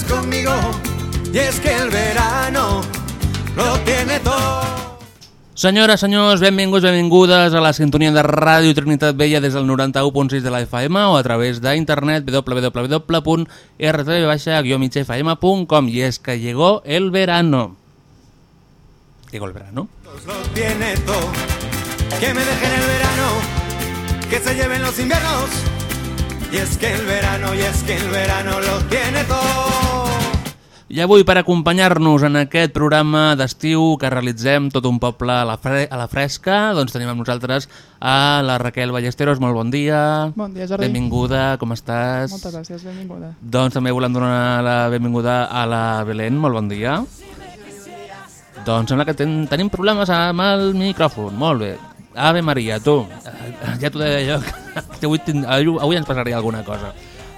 estás conmigo. Y es que el verano lo tiene todo. Senyores, senyors, benvinguts, benvingudes a la sintonia de Ràdio Trinitat Vella des del 91.6 de la FM o a través d'internet www.rtv-migfm.com i és que llegó el verano. Llegó el verano. Lo tiene todo. Que me dejen el verano. Que se lleven los inviernos. Y es que el verano, y es que el verano lo tiene todo. I avui, per acompanyar-nos en aquest programa d'estiu que realitzem tot un poble a la, fre a la fresca, doncs tenim amb nosaltres a la Raquel Ballesteros. Molt bon dia. Bon dia, Jordi. Benvinguda, com estàs? Moltes gràcies, benvinguda. Doncs també volem donar la benvinguda a la Belén. Molt bon dia. Doncs sembla que ten tenim problemes amb el micròfon. Molt bé. Ave Maria, tu. Ja t'ho deia jo, que avui, tin- avui ens passaria alguna cosa.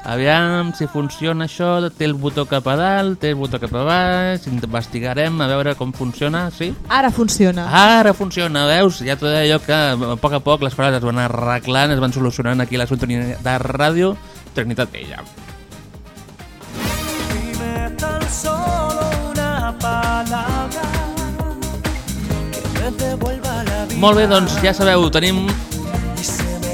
Aviam si funciona això, té el botó cap a dalt, té el botó cap a baix, investigarem a veure com funciona, sí? Ara funciona. Ara funciona, veus? Ja t'ho deia jo que a poc a poc les coses es van arreglant, es van solucionant aquí a la sintonia de ràdio Trinitat Vella. Dime tan solo una palabra que me devuelva. Molt bé, doncs ja sabeu, tenim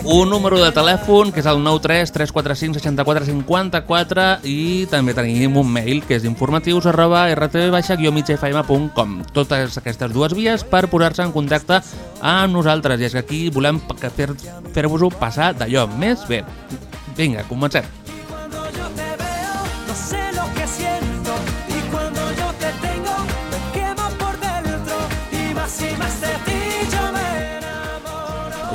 un número de telèfon que és el 93 345 64 54 i també tenim un mail que és informatius arroba rtv-migfm.com totes aquestes dues vies per posar-se en contacte amb nosaltres. I és que aquí volem que fer- fer-vos-ho passar d'allò més bé. Vinga, comencem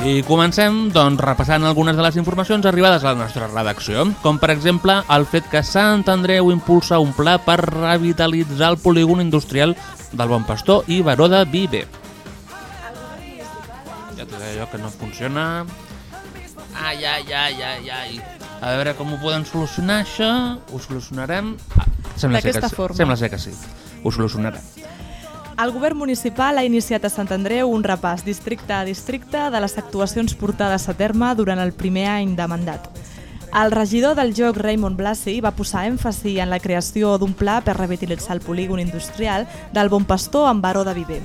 I comencem doncs, repassant algunes de les informacions arribades a la nostra redacció, com per exemple el fet que Sant Andreu impulsa un pla per revitalitzar el polígon industrial del Bon Pastor i Baró de Viver. Ja t'ho deia jo que no funciona. Ai, ai, ai, ai, ai. A veure com ho podem solucionar, això. Ho solucionarem... Ah, sembla ser que forma. Sembla ser que sí. Ho solucionarem. El govern municipal ha iniciat a Sant Andreu un repàs districte a districte de les actuacions portades a terme durant el primer any de mandat. El regidor del joc, Raymond Blasi, va posar èmfasi en la creació d'un pla per revitalitzar el polígon industrial del Bon Pastor en Baró de Viver.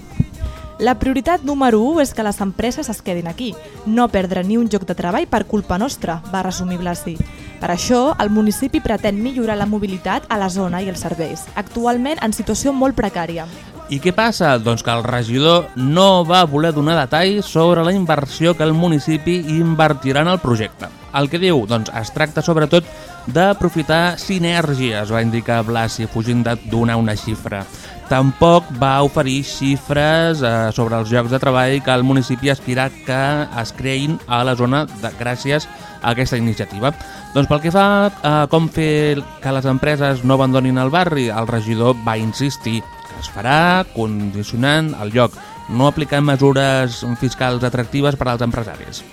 La prioritat número 1 és que les empreses es quedin aquí, no perdre ni un lloc de treball per culpa nostra, va resumir Blasi. Per això, el municipi pretén millorar la mobilitat a la zona i els serveis, actualment en situació molt precària. I què passa? Doncs que el regidor no va voler donar detalls sobre la inversió que el municipi invertirà en el projecte. El que diu? Doncs es tracta sobretot d'aprofitar sinergies, va indicar Blasi, fugint de donar una xifra. Tampoc va oferir xifres eh, sobre els llocs de treball que el municipi aspira que es creïn a la zona de, gràcies a aquesta iniciativa. Doncs pel que fa a com fer que les empreses no abandonin el barri, el regidor va insistir que es farà condicionant el lloc, no aplicant mesures fiscals atractives per als empresaris.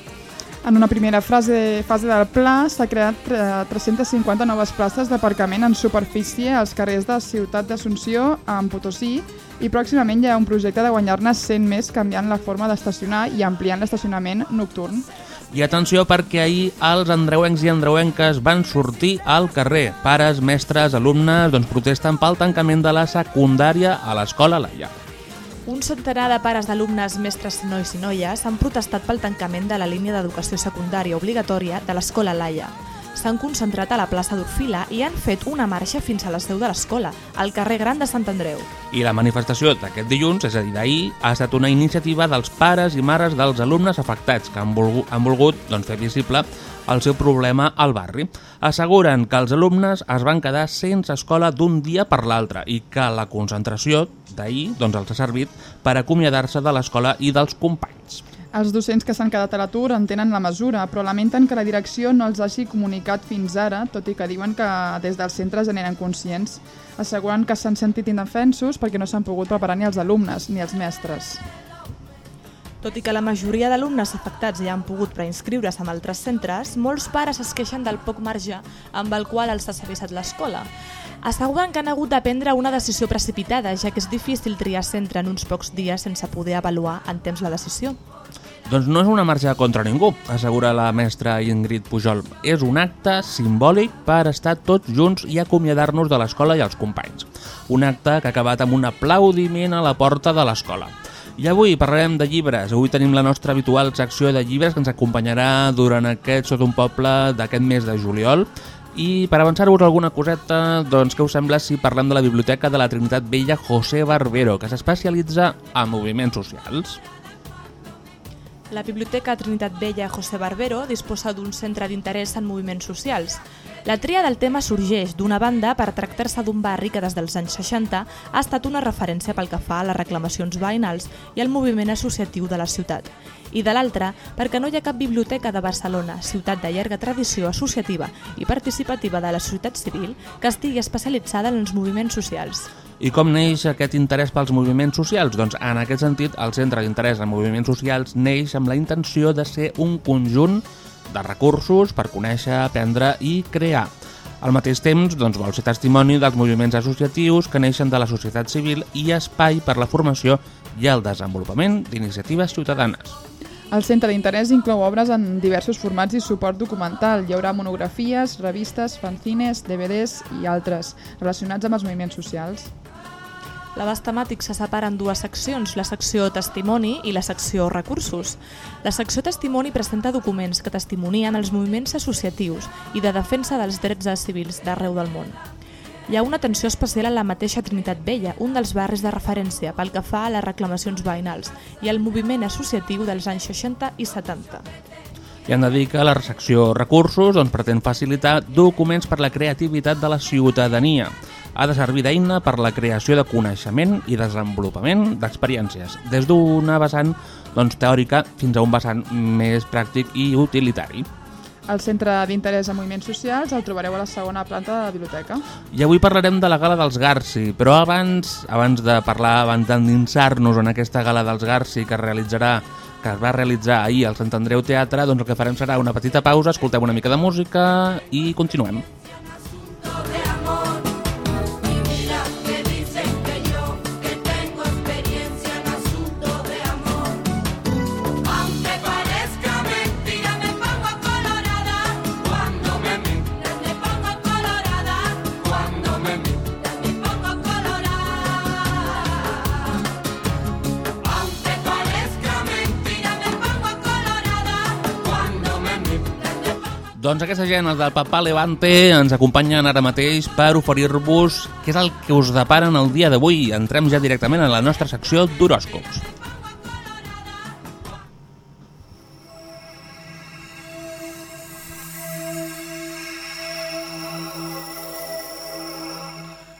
En una primera fase, fase del pla s'ha creat eh, 350 noves places d'aparcament en superfície als carrers de Ciutat d'Assumpció amb Potosí i pròximament hi ha un projecte de guanyar-ne 100 més canviant la forma d'estacionar i ampliant l'estacionament nocturn. I atenció perquè ahir els andreuencs i andreuenques van sortir al carrer. Pares, mestres, alumnes doncs protesten pel tancament de la secundària a l'escola Laia. Un centenar de pares d'alumnes, mestres, nois i noies han protestat pel tancament de la línia d'educació secundària obligatòria de l'escola Laia. S'han concentrat a la plaça d'Orfila i han fet una marxa fins a la seu de l'escola, al carrer Gran de Sant Andreu. I la manifestació d'aquest dilluns, és a dir, d'ahir, ha estat una iniciativa dels pares i mares dels alumnes afectats que han volgut, han volgut doncs, fer visible el seu problema al barri. Asseguren que els alumnes es van quedar sense escola d'un dia per l'altre i que la concentració d'ahir doncs, els ha servit per acomiadar-se de l'escola i dels companys. Els docents que s'han quedat a l'atur entenen la mesura, però lamenten que la direcció no els hagi comunicat fins ara, tot i que diuen que des dels centres en eren conscients. Asseguren que s'han sentit indefensos perquè no s'han pogut preparar ni els alumnes ni els mestres. Tot i que la majoria d'alumnes afectats ja han pogut preinscriure's amb altres centres, molts pares es queixen del poc marge amb el qual els ha serviçat l'escola. Asseguren que han hagut de prendre una decisió precipitada, ja que és difícil triar centre en uns pocs dies sense poder avaluar en temps la decisió. Doncs no és una marxa contra ningú, assegura la mestra Ingrid Pujol. És un acte simbòlic per estar tots junts i acomiadar-nos de l'escola i els companys. Un acte que ha acabat amb un aplaudiment a la porta de l'escola. I avui parlarem de llibres. Avui tenim la nostra habitual secció de llibres que ens acompanyarà durant aquest Sot un poble d'aquest mes de juliol. I per avançar-vos alguna coseta, doncs què us sembla si parlem de la Biblioteca de la Trinitat Vella José Barbero, que s'especialitza en moviments socials? La Biblioteca Trinitat Vella José Barbero disposa d'un centre d'interès en moviments socials. La tria del tema sorgeix, d'una banda, per tractar-se d'un barri que des dels anys 60 ha estat una referència pel que fa a les reclamacions veïnals i al moviment associatiu de la ciutat. I de l'altra, perquè no hi ha cap biblioteca de Barcelona, ciutat de llarga tradició associativa i participativa de la societat civil, que estigui especialitzada en els moviments socials. I com neix aquest interès pels moviments socials? Doncs en aquest sentit, el Centre d'Interès en Moviments Socials neix amb la intenció de ser un conjunt de recursos per conèixer, aprendre i crear. Al mateix temps, doncs, vol ser testimoni dels moviments associatius que neixen de la societat civil i espai per la formació i el desenvolupament d'iniciatives ciutadanes. El centre d'interès inclou obres en diversos formats i suport documental. Hi haurà monografies, revistes, fanzines, DVDs i altres relacionats amb els moviments socials. L'abast temàtic se separa en dues seccions, la secció Testimoni i la secció Recursos. La secció Testimoni presenta documents que testimonien els moviments associatius i de defensa dels drets civils d'arreu del món. Hi ha una atenció especial a la mateixa Trinitat Vella, un dels barris de referència pel que fa a les reclamacions veïnals i al moviment associatiu dels anys 60 i 70. I hem de dir que la secció Recursos doncs, pretén facilitar documents per la creativitat de la ciutadania. Ha de servir d'eina per la creació de coneixement i desenvolupament d'experiències, des d'una vessant doncs, teòrica fins a un vessant més pràctic i utilitari. El Centre d'Interès en Moviments Socials el trobareu a la segona planta de la biblioteca. I avui parlarem de la gala dels Garci, però abans abans de parlar, abans d'endinsar-nos en aquesta gala dels Garci que es realitzarà que es va realitzar ahir al Sant Andreu Teatre, doncs el que farem serà una petita pausa, escoltem una mica de música i continuem. Doncs aquesta gent, els del Papà Levante, ens acompanyen ara mateix per oferir-vos què és el que us deparen el dia d'avui. Entrem ja directament a la nostra secció d'horòscops.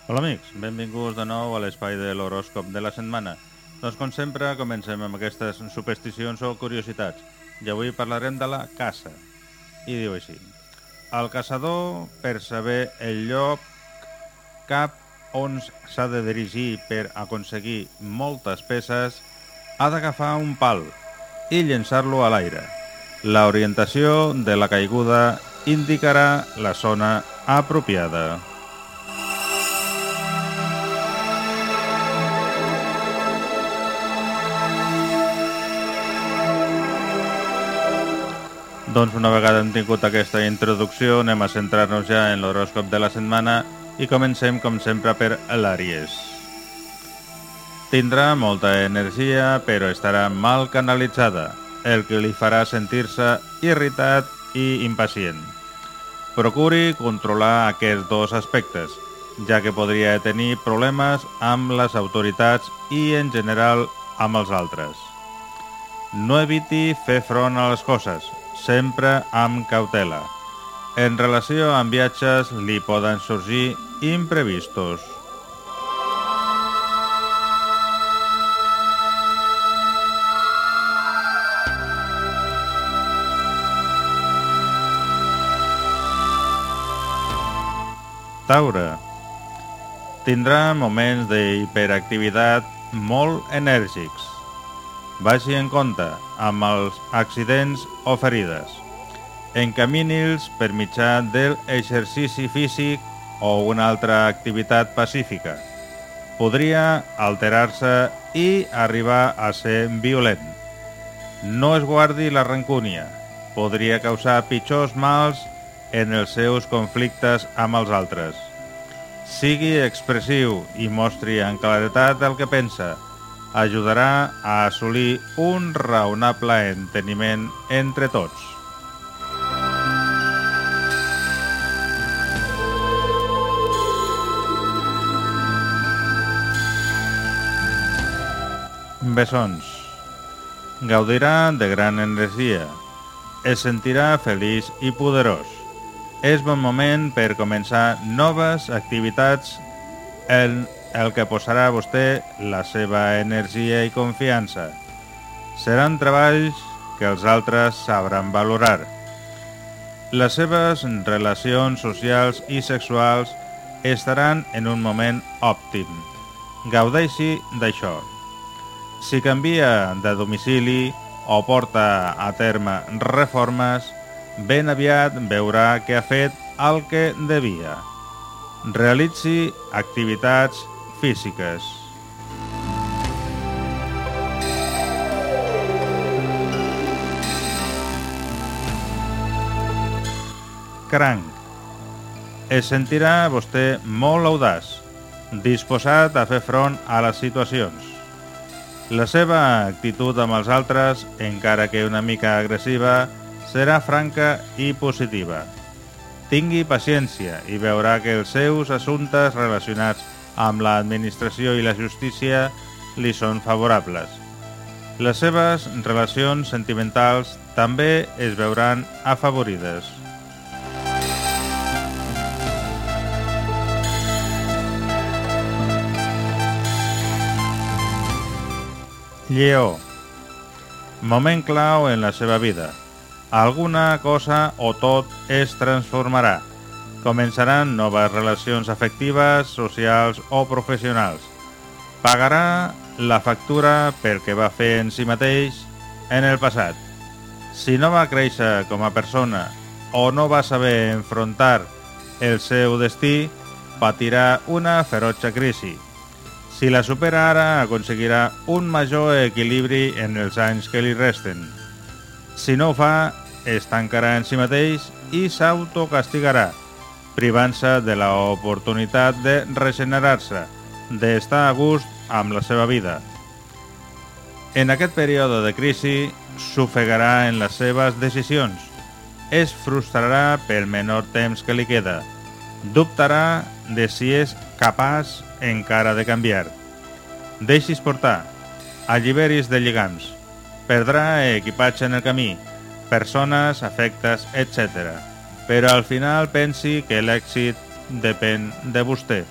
Hola amics, benvinguts de nou a l'espai de l'horòscop de la setmana. Doncs com sempre comencem amb aquestes supersticions o curiositats. I avui parlarem de la caça. I diu així. El caçador, per saber el lloc cap on s'ha de dirigir per aconseguir moltes peces, ha d'agafar un pal i llençar-lo a l'aire. La orientació de la caiguda indicarà la zona apropiada. Doncs una vegada hem tingut aquesta introducció, anem a centrar-nos ja en l'horòscop de la setmana i comencem, com sempre, per l'Àries. Tindrà molta energia, però estarà mal canalitzada, el que li farà sentir-se irritat i impacient. Procuri controlar aquests dos aspectes, ja que podria tenir problemes amb les autoritats i, en general, amb els altres. No eviti fer front a les coses, sempre amb cautela. En relació amb viatges li poden sorgir imprevistos. Taure. Tindrà moments d'hiperactivitat molt enèrgics. Vagi en compte amb els accidents o ferides. Encamini'ls per mitjà del exercici físic o una altra activitat pacífica. Podria alterar-se i arribar a ser violent. No es guardi la rancúnia. Podria causar pitjors mals en els seus conflictes amb els altres. Sigui expressiu i mostri en claretat el que pensa. Ajudarà a assolir un raonable enteniment entre tots. Bessons. Gaudirà de gran energia. Es sentirà feliç i poderós. És bon moment per començar noves activitats en el que posarà vostè la seva energia i confiança. Seran treballs que els altres sabran valorar. Les seves relacions socials i sexuals estaran en un moment òptim. Gaudeixi d'això. Si canvia de domicili o porta a terme reformes, ben aviat veurà que ha fet el que devia. Realitzi activitats físiques. Cranc. Es sentirà vostè molt audaç, disposat a fer front a les situacions. La seva actitud amb els altres, encara que una mica agressiva, serà franca i positiva. Tingui paciència i veurà que els seus assumptes relacionats amb l'administració i la justícia li són favorables. Les seves relacions sentimentals també es veuran afavorides. Lleó. Moment clau en la seva vida. Alguna cosa o tot es transformarà. Començaran noves relacions afectives, socials o professionals. Pagarà la factura pel que va fer en si mateix en el passat. Si no va créixer com a persona o no va saber enfrontar el seu destí, patirà una ferotge crisi. Si la supera ara, aconseguirà un major equilibri en els anys que li resten. Si no ho fa, es tancarà en si mateix i s'autocastigarà, privant-se de l'oportunitat de regenerar-se, d'estar a gust amb la seva vida. En aquest període de crisi, s'ofegarà en les seves decisions, es frustrarà pel menor temps que li queda, dubtarà de si és capaç encara de canviar. Deixis portar, alliberis de lligams, perdrà equipatge en el camí, persones, afectes, etc. Però al final pensi que l'èxit depèn de vostè.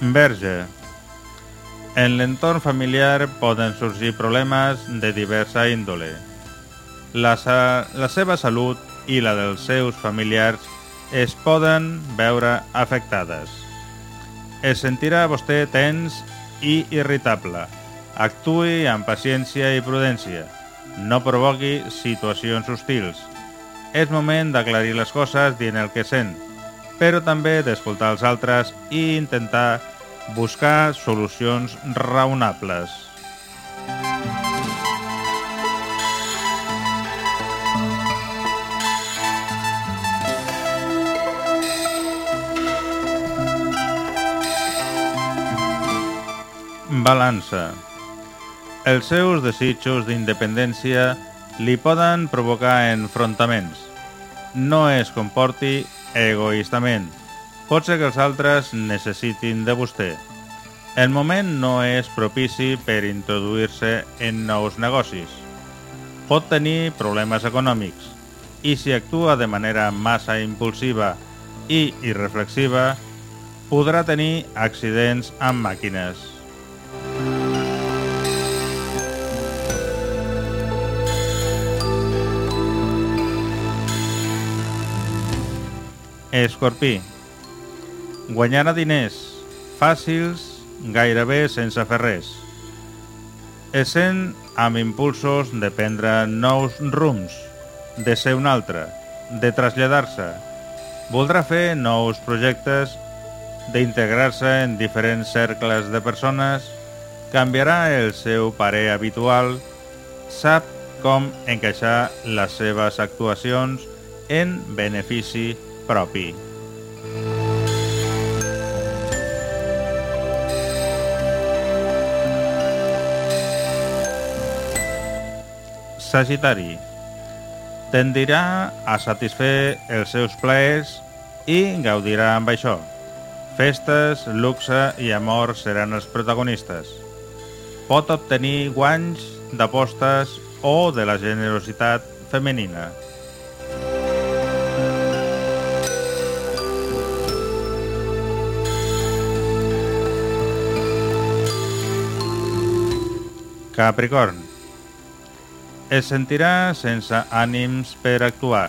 Verge. En l'entorn familiar poden sorgir problemes de diversa índole. La, sa la seva salut i la dels seus familiars es poden veure afectades. Es sentirà vostè tens i irritable. Actui amb paciència i prudència. No provoqui situacions hostils. És moment d'aclarir les coses dient el que sent, però també d'escoltar els altres i intentar buscar solucions raonables. Balança. Els seus desitjos d'independència li poden provocar enfrontaments. No es comporti egoistament. Pot ser que els altres necessitin de vostè. El moment no és propici per introduir-se en nous negocis. Pot tenir problemes econòmics i si actua de manera massa impulsiva i irreflexiva, podrà tenir accidents amb màquines. Escorpí. Guanyarà diners, fàcils, gairebé sense fer res. Essent amb impulsos de prendre nous rums, de ser un altre, de traslladar-se. Voldrà fer nous projectes, d'integrar-se en diferents cercles de persones, canviarà el seu parer habitual, sap com encaixar les seves actuacions en benefici propi. Sagitari. Tendirà a satisfer els seus plaers i gaudirà amb això. Festes, luxe i amor seran els protagonistes. Pot obtenir guanys d'apostes o de la generositat femenina. Capricorn. Es sentirà sense ànims per actuar.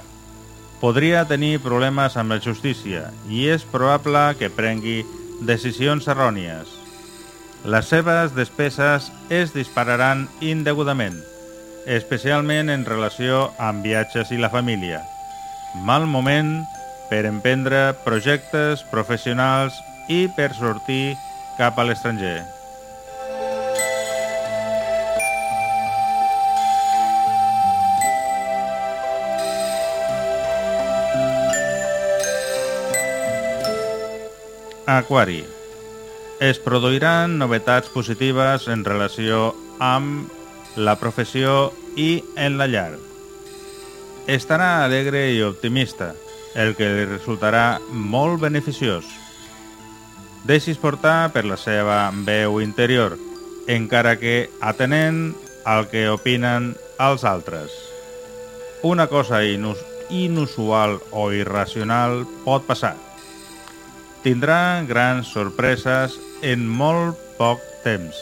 Podria tenir problemes amb la justícia i és probable que prengui decisions errònies. Les seves despeses es dispararan indegudament, especialment en relació amb viatges i la família. Mal moment per emprendre projectes professionals i per sortir cap a l'estranger. Aquari. Es produiran novetats positives en relació amb la professió i en la llar. Estarà alegre i optimista, el que li resultarà molt beneficiós. Deixis portar per la seva veu interior, encara que atenent al que opinen els altres. Una cosa inus inusual o irracional pot passar tindrà grans sorpreses en molt poc temps.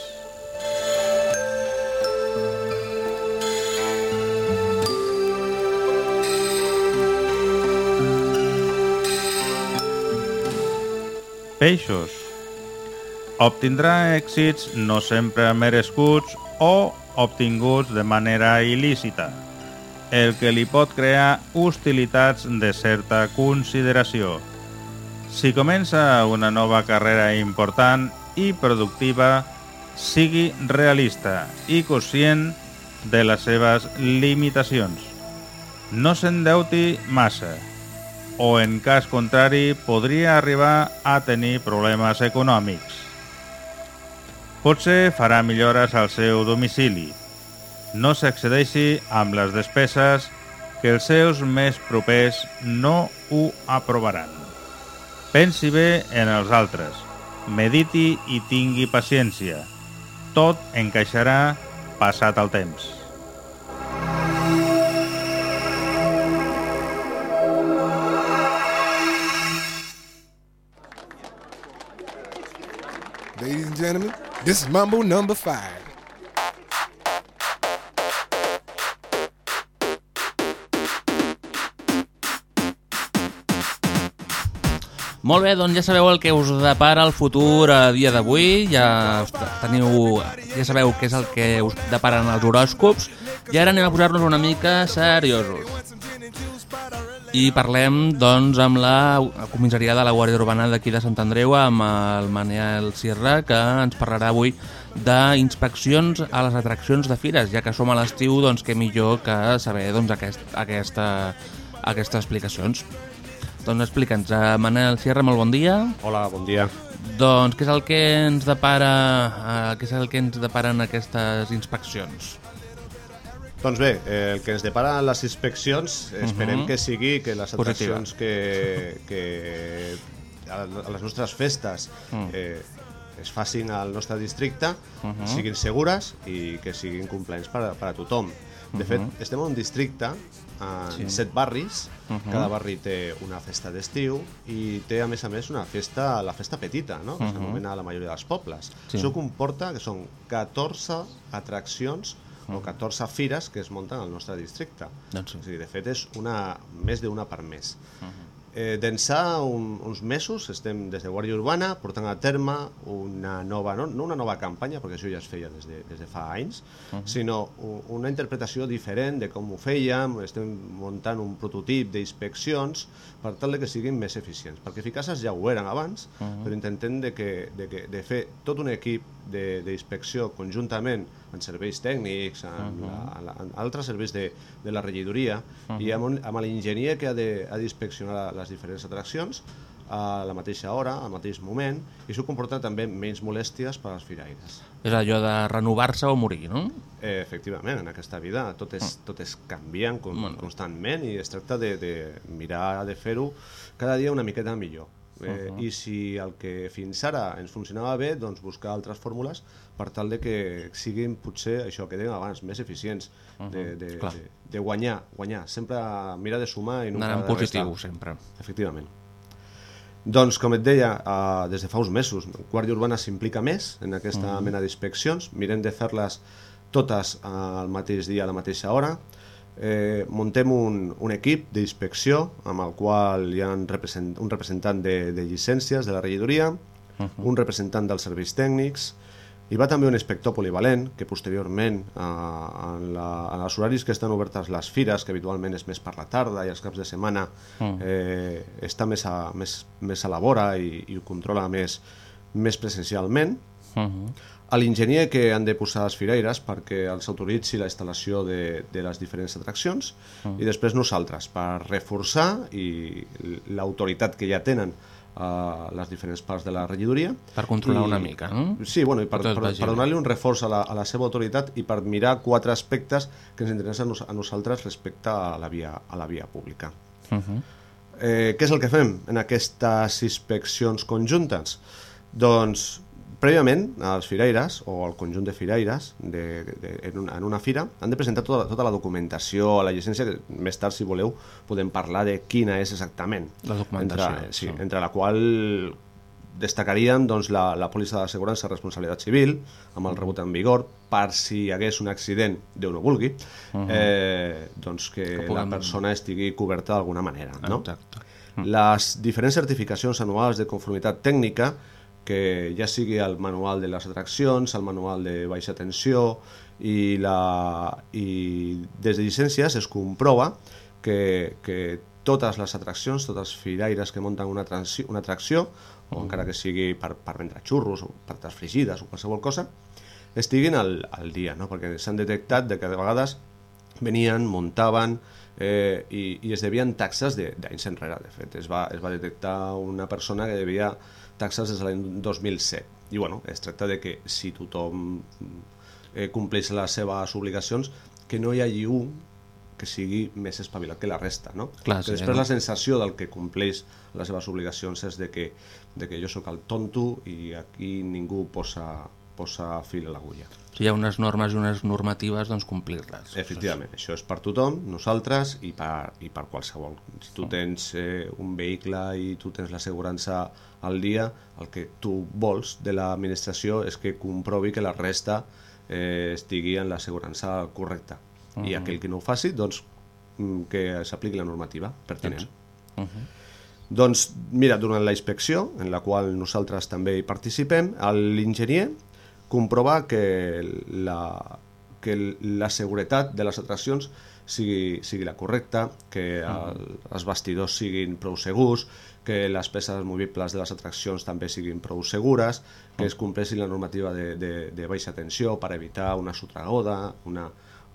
Peixos. Obtindrà èxits no sempre merescuts o obtinguts de manera il·lícita, el que li pot crear hostilitats de certa consideració. Si comença una nova carrera important i productiva, sigui realista i conscient de les seves limitacions. No s'endeuti massa, o en cas contrari podria arribar a tenir problemes econòmics. Potser farà millores al seu domicili. No s'excedeixi amb les despeses que els seus més propers no ho aprovaran. Pensi bé en els altres, mediti i tingui paciència. Tot encaixarà passat el temps. Ladies and gentlemen, this is Mambo number five. Molt bé, doncs ja sabeu el que us depara el futur a dia d'avui, ja teniu, ja sabeu què és el que us deparen els horòscops, i ara anem a posar-nos una mica seriosos. I parlem, doncs, amb la comissaria de la Guàrdia Urbana d'aquí de Sant Andreu, amb el Manel Sierra, que ens parlarà avui d'inspeccions a les atraccions de fires, ja que som a l'estiu, doncs què millor que saber doncs, aquest, aquesta, aquestes explicacions. Doncs explica'ns, uh, Manel Sierra, molt bon dia. Hola, bon dia. Doncs què és el que ens depara, uh, què és el que ens deparen aquestes inspeccions? Doncs bé, eh, el que ens depara les inspeccions, esperem Mhm. que sigui que les atraccions que, que a a les nostres festes Mm. eh, es facin al nostre districte Mhm. siguin segures i que siguin complaents per, a- per a tothom. De fet, Mhm. estem en un districte en Sí. set barris, Mhm. cada barri té una festa d'estiu i té a més a més una festa, la festa petita, no? que Mhm. s'anomena a la majoria dels pobles. Sí. Això comporta que són 14 atraccions o 14 fires que es munten al nostre districte. Doncs sí. O sigui, de fet, és una, més d'una per mes. Eh, D'ençà un, uns mesos estem des de Guàrdia Urbana portant a terme una nova, no, no una nova campanya, perquè això ja es feia des de, des de fa anys, uh -huh. sinó una interpretació diferent de com ho fèiem, estem muntant un prototip d'inspeccions per tal de que siguin més eficients, perquè eficaces ja ho eren abans, uh -huh. però intentem de, que, de, que, de fer tot un equip de- d'inspecció conjuntament amb serveis tècnics, amb, uh -huh. la, amb, la, amb altres serveis de, de la regidoria uh -huh. i amb, un, amb l'enginyer que ha de- ha d'inspeccionar les diferents atraccions a la mateixa hora, al mateix moment, i això comporta també menys molèsties per als firaires. És allò de renovar-se o morir, no? Eh, efectivament, en aquesta vida tot és, tot és canviant con, constantment i es tracta de, de mirar de fer-ho cada dia una miqueta millor. Eh, I si el que fins ara ens funcionava bé, doncs buscar altres fórmules per tal de que siguin potser això que dèiem abans, més eficients, de, de, Clar. de, de guanyar, guanyar, sempre mirar de sumar i Anant en de positiu, restar. sempre. Efectivament. Doncs, com et deia, eh, des de fa uns mesos, Guàrdia Urbana s'implica més en aquesta Mhm. mena d'inspeccions, mirem de fer-les totes al mateix dia, a la mateixa hora, eh, muntem un, un equip d'inspecció amb el qual hi ha un, represent, un representant de, de llicències de la regidoria, un representant dels serveis tècnics, hi va també un inspector polivalent que posteriorment, eh, en, la, en els horaris que estan obertes les fires, que habitualment és més per la tarda i els caps de setmana, eh, està més a, més, més a la vora i, i ho controla més, més presencialment. Uh -huh. A l'enginyer que han de posar els firaires perquè els autoritzi la instal·lació de, de les diferents atraccions i després nosaltres per reforçar i l'autoritat que ja tenen a les diferents parts de la regidoria Per controlar I- una mica, no? Sí, bueno, i per, per, per donar-li un reforç a la, a la seva autoritat i per mirar quatre aspectes que ens interessen a nosaltres respecte a la via, a la via pública. Uh -huh. Eh, què és el que fem en aquestes inspeccions conjuntes? Doncs, prèviament, els firaires, o el conjunt de firaires de, de, en, una, en una fira, han de presentar tota, tota la documentació, la llicència, que més tard, si voleu, podem parlar de quina és exactament. La documentació, Entre, sí, sí. entre la qual destacaríem doncs, la, la pòlissa d'assegurança de responsabilitat civil, amb el rebut en vigor, per si hi hagués un accident, Déu no vulgui, eh, doncs que, Que la puguem- persona estigui coberta d'alguna manera. No? Exacte. Les diferents certificacions anuals de conformitat tècnica, que ja sigui el manual de les atraccions, el manual de baixa tensió, i, la, i des de llicències es comprova que, que totes les atraccions, tots els firaires que munten una, atracció, una atracció, o encara que sigui per, per vendre xurros o patates frigides o qualsevol cosa, estiguin al, al dia, no? perquè s'han detectat de que de vegades venien, muntaven eh, i, i es devien taxes de- d'anys enrere. De fet, es va, es va detectar una persona que devia taxes des de l'any 2007. I bueno, es tracta de que si tothom eh, compleix les seves obligacions, que no hi hagi un que sigui més espavilat que la resta, no? Clar, que sí, després no? la sensació del que compleix les seves obligacions és de que, de que jo sóc el tonto i aquí ningú posa, posa fil a l'agulla. Si hi ha unes normes i unes normatives, doncs complir-les. Efectivament, això és per tothom, nosaltres i per, i per qualsevol. Si tu tens eh, un vehicle i tu tens l'assegurança al dia, el que tu vols de l'administració és que comprovi que la resta eh, estigui en l'assegurança correcta. I aquell que no ho faci, doncs, mm, que s'apliqui la normativa pertinent. Doncs, mira, durant la inspecció, en la qual nosaltres també hi participem, l'enginyer comprova que la, que la seguretat de les atraccions sigui, sigui la correcta, que el, els vestidors siguin prou segurs, que les peces movibles de les atraccions també siguin prou segures, que es compleixi la normativa de, de, de baixa tensió per evitar una sotragoda, una,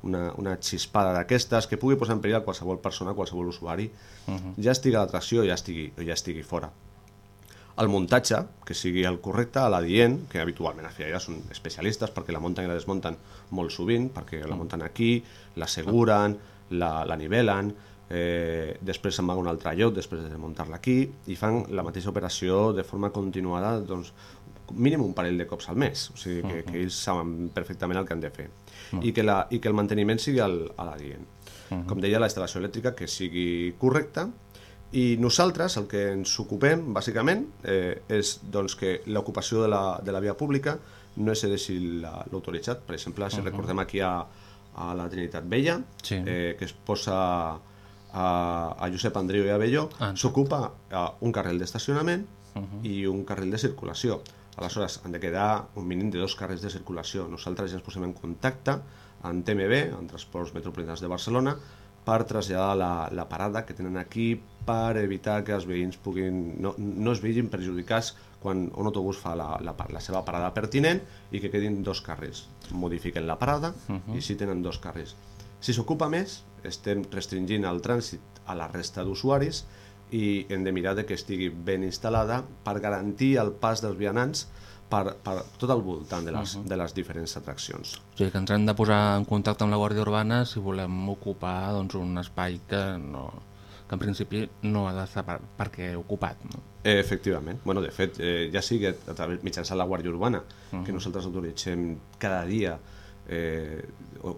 una, una xispada d'aquestes que pugui posar en perill a qualsevol persona, a qualsevol usuari, ja estigui a l'atracció o ja estigui, ja estigui fora. El muntatge, que sigui el correcte, a l'adient, que habitualment a Firaire són especialistes perquè la munten i la desmunten molt sovint, perquè la munten aquí, l'asseguren, la, la nivelen, eh, després se'n va a un altre lloc, després de muntar-la aquí, i fan la mateixa operació de forma continuada, doncs, mínim un parell de cops al mes, o sigui que, que ells saben perfectament el que han de fer. I, que la, I que el manteniment sigui al, a l'adient. Com deia, la instal·lació elèctrica que sigui correcta, i nosaltres el que ens ocupem, bàsicament, eh, és doncs, que l'ocupació de, la, de la via pública no és deixi l'autoritzat. Per exemple, si recordem aquí a, a la Trinitat Vella, Sí. eh, que es posa a, a Josep Andreu i Abelló, Ah. s'ocupa eh, un carril d'estacionament i un carril de circulació. Aleshores, han de quedar un mínim de dos carrils de circulació. Nosaltres ja ens posem en contacte amb TMB, amb Transports Metropolitans de Barcelona, per traslladar la, la parada que tenen aquí per evitar que els veïns puguin, no, no es vegin perjudicats quan un autobús fa la, la, la seva parada pertinent i que quedin dos carrils. Modifiquen la parada i així tenen dos carrils. Si s'ocupa més, estem restringint el trànsit a la resta d'usuaris i hem de mirar de que estigui ben instal·lada per garantir el pas dels vianants per, per tot al voltant de les, de les diferents atraccions. O sigui que ens hem de posar en contacte amb la Guàrdia Urbana si volem ocupar doncs, un espai que, no, que en principi no ha d'estar per, perquè ocupat. No? Eh, efectivament. Bueno, de fet, eh, ja sigui a través, mitjançant la Guàrdia Urbana, que nosaltres autoritzem cada dia eh,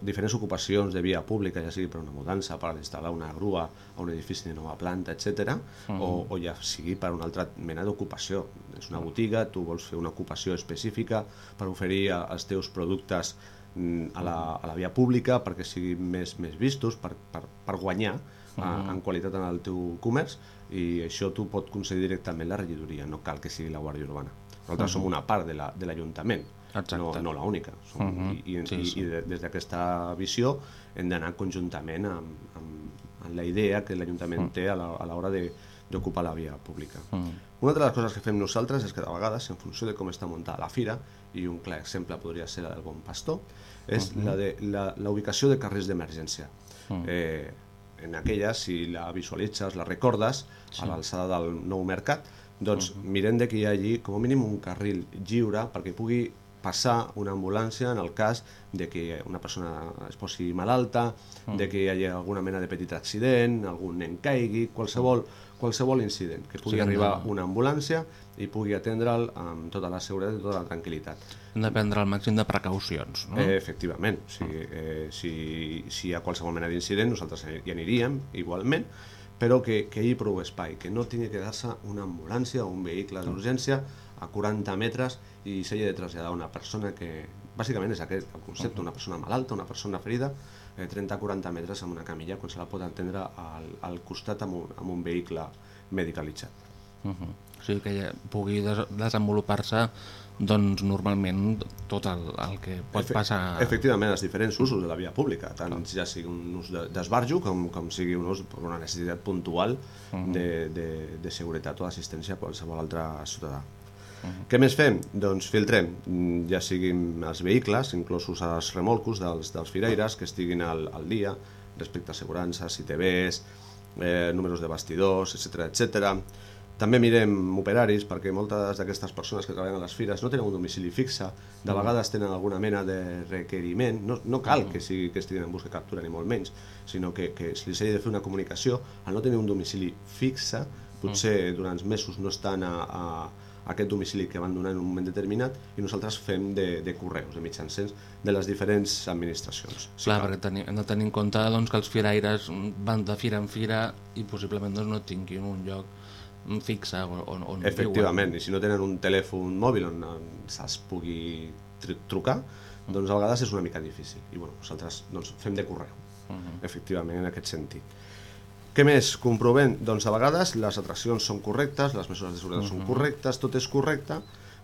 diferents ocupacions de via pública, ja sigui per una mudança, per instal·lar una grua a un edifici de nova planta, etc, o, o ja sigui per una altra mena d'ocupació. És una botiga, tu vols fer una ocupació específica per oferir els teus productes mm, a la, a la via pública perquè siguin més, més vistos, per, per, per guanyar a, en qualitat en el teu comerç i això tu pot concedir directament la regidoria, no cal que sigui la Guàrdia Urbana. Nosaltres som una part de la- de l'Ajuntament, Exacte. no, no l'única. Som, Mhm. I, i, Sí, sí. i de, des d'aquesta visió hem d'anar conjuntament amb, amb, amb la idea que l'Ajuntament té a la- a l'hora de d'ocupar la via pública. Una de les coses que fem nosaltres és que de vegades, en funció de com està muntada la fira, i un clar exemple podria ser la del Bon Pastor, és la de la, la ubicació de carrers d'emergència. Eh, en aquella, si la visualitzes, la recordes, a l'alçada del nou mercat, doncs mirem de que hi hagi com a mínim un carril lliure perquè pugui passar una ambulància en el cas de que una persona es posi malalta, de que hi hagi alguna mena de petit accident, algun nen caigui, qualsevol, qualsevol incident, que pugui Sí, arribar una ambulància i pugui atendre'l amb tota la seguretat i tota la tranquil·litat. Hem de prendre el màxim de precaucions. No? Eh, efectivament, o sigui, eh, si, si hi ha qualsevol mena d'incident nosaltres hi aniríem igualment, però que, que hi prou espai, que no tingui que quedar-se una ambulància o un vehicle d'urgència a 40 metres i s'hagi de traslladar una persona que, bàsicament és aquest el concepte, una persona malalta, una persona ferida, eh, 30-40 metres amb una camilla quan se la pot entendre al, al costat amb un, amb un vehicle medicalitzat. Uh -huh. O sigui que ja pugui des desenvolupar-se doncs, normalment tot el, el que pot Efe- passar... Efectivament, els diferents usos de la via pública, tant ja sigui un ús de- d'esbarjo com, com sigui un ús per una necessitat puntual de, de, de seguretat o d'assistència a qualsevol altre ciutadà. Què més fem? Doncs filtrem, mm, ja siguin els vehicles, inclosos els remolcos dels, dels firaires, que estiguin al, al dia, respecte a assegurances, ITBs, eh, números de bastidors, etc etc. També mirem operaris, perquè moltes d'aquestes persones que treballen a les fires no tenen un domicili fixe, de vegades tenen alguna mena de requeriment, no, no cal que, sigui, que estiguin en busca i captura, ni molt menys, sinó que, que si hagi de fer una comunicació, al no tenir un domicili fixe, potser durant mesos no estan a, a aquest domicili que van donar en un moment determinat i nosaltres fem de, de correus, de mitjancens de les diferents administracions. Si Clar, cal. perquè teni, hem de tenir en compte doncs, que els firaires van de fira en fira i possiblement doncs, no tinguin un lloc fixe on, on, on Efectivament, i si no tenen un telèfon mòbil on se'ls pugui tr trucar, doncs a vegades és una mica difícil. I bueno, nosaltres doncs, fem de correu, efectivament, en aquest sentit. Què més? Comprovem, doncs a vegades les atraccions són correctes, les mesures de seguretat són correctes, tot és correcte,